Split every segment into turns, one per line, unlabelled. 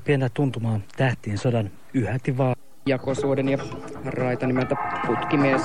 Oli pientä tuntumaa tähtien sodan yhäti vaan.
Jakosuoden ja raita nimeltä Putkimies.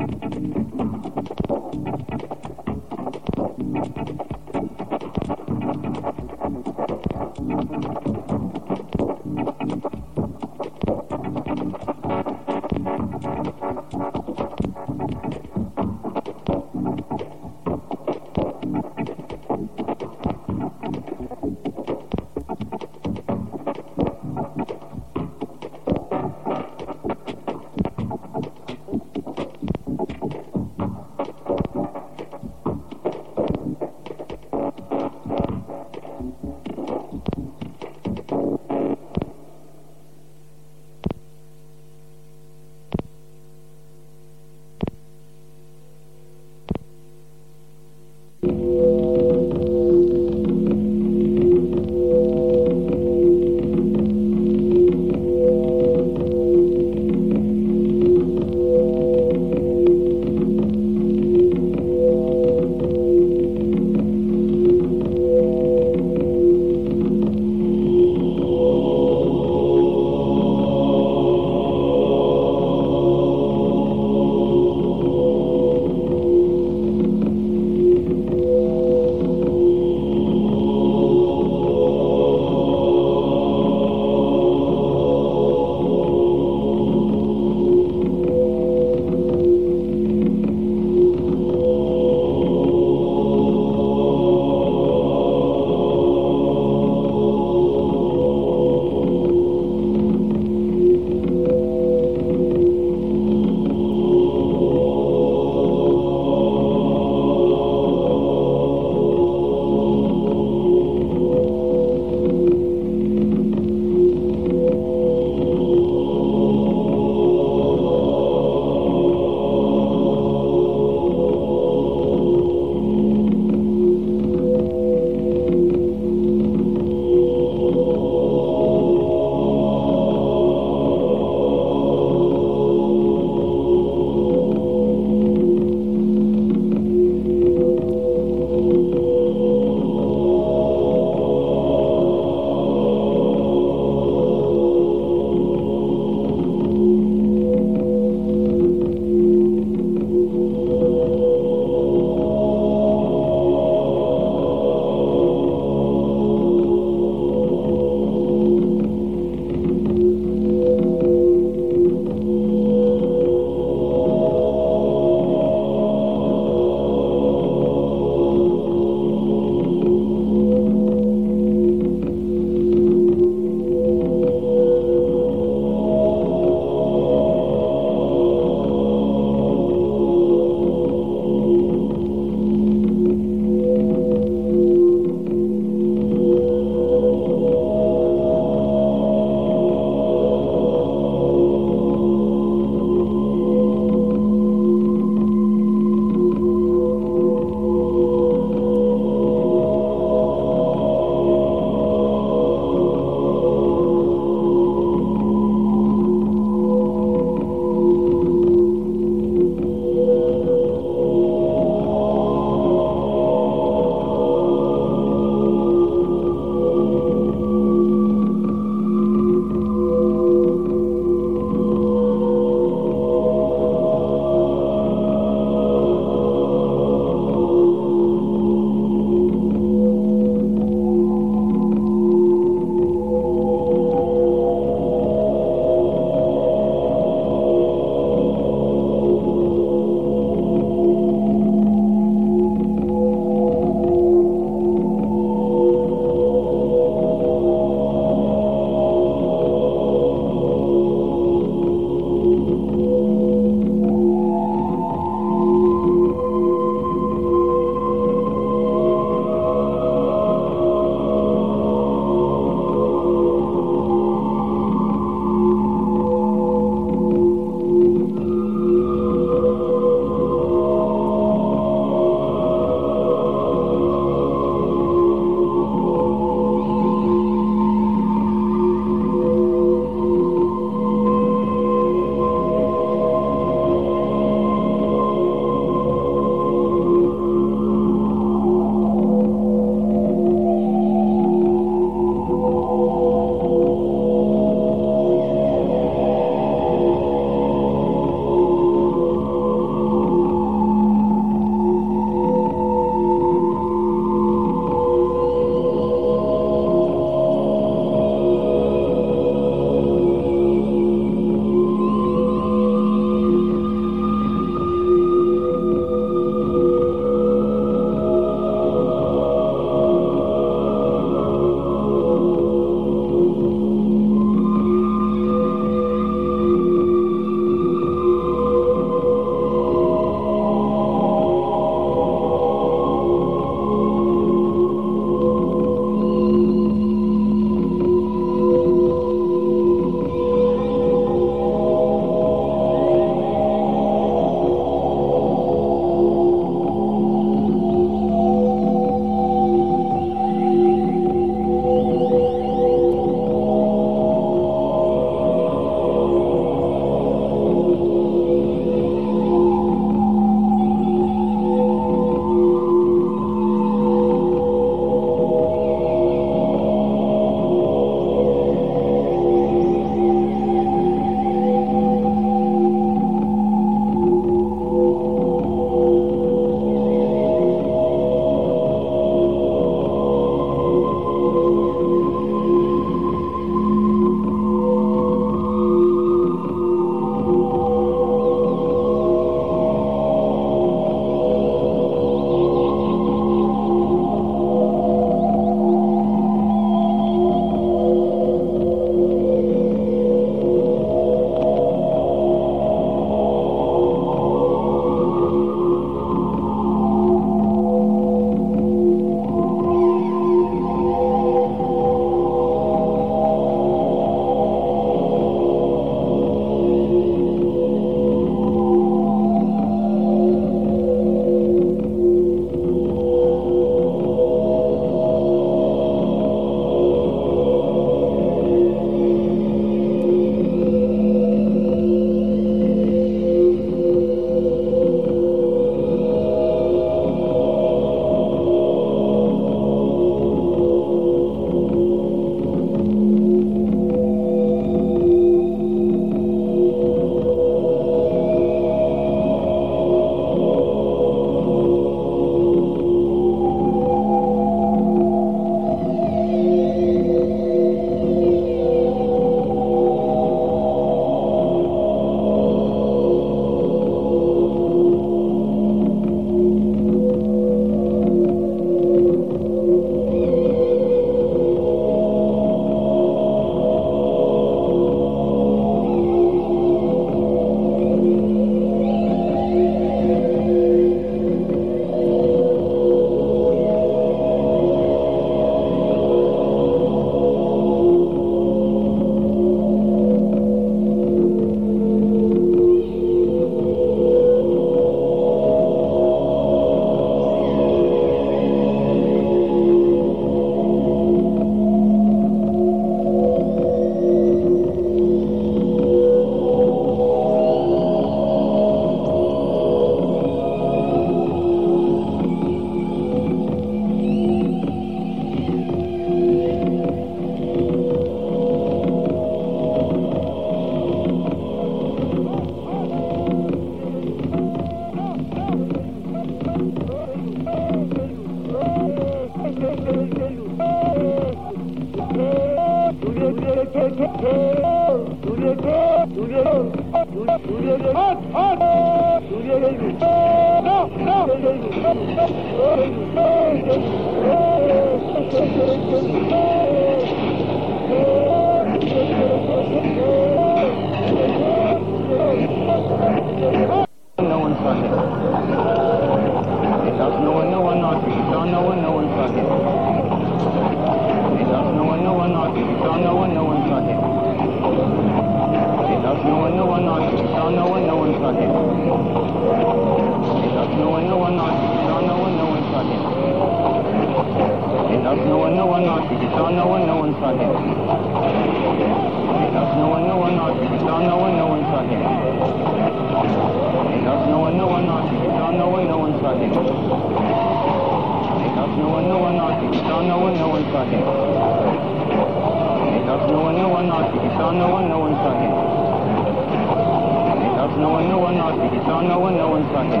Not. No one, no one struck it. It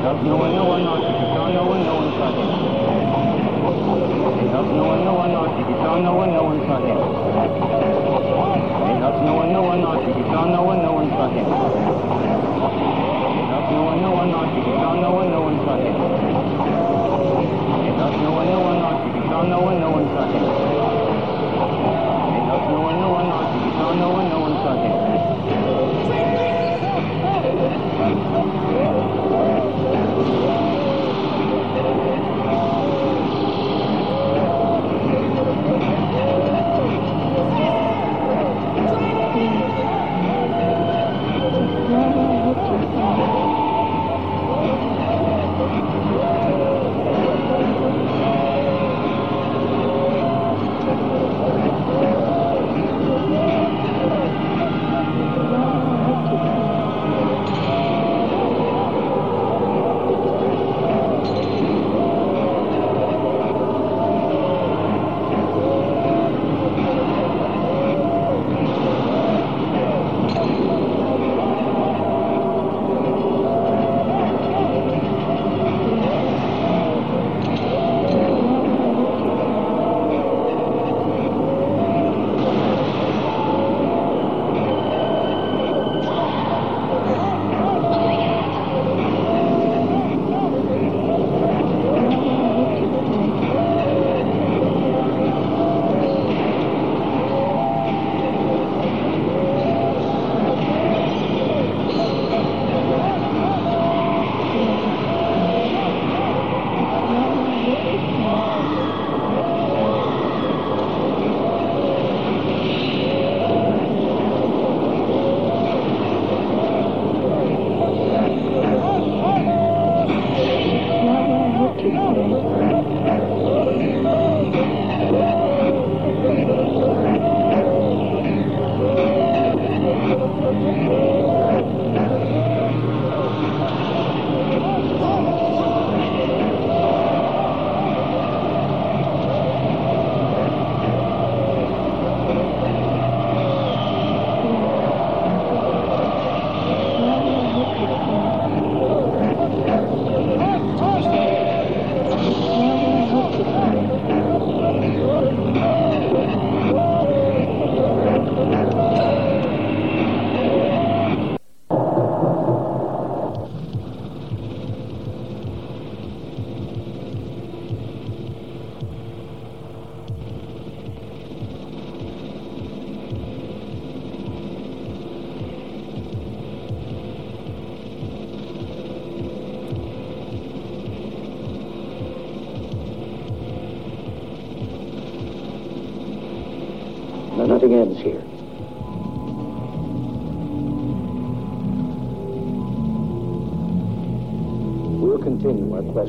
does no one, no one not. It does no one, no one struck it. It does no one, no one not. It does no one, no one struck it. It does no one, no one not. It does no one, no one struck it. It does no one, no one not. It does no one, no one struck it. It does no one, no one not. It does no one, no one struck it.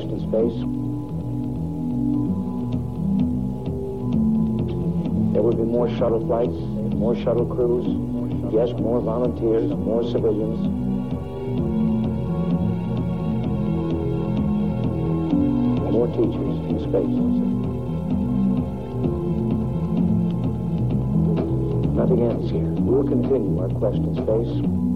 In space. There will be more shuttle flights, more shuttle crews, yes, more volunteers, more civilians. More teachers in space. Nothing ends here. We'll continue our quest in space.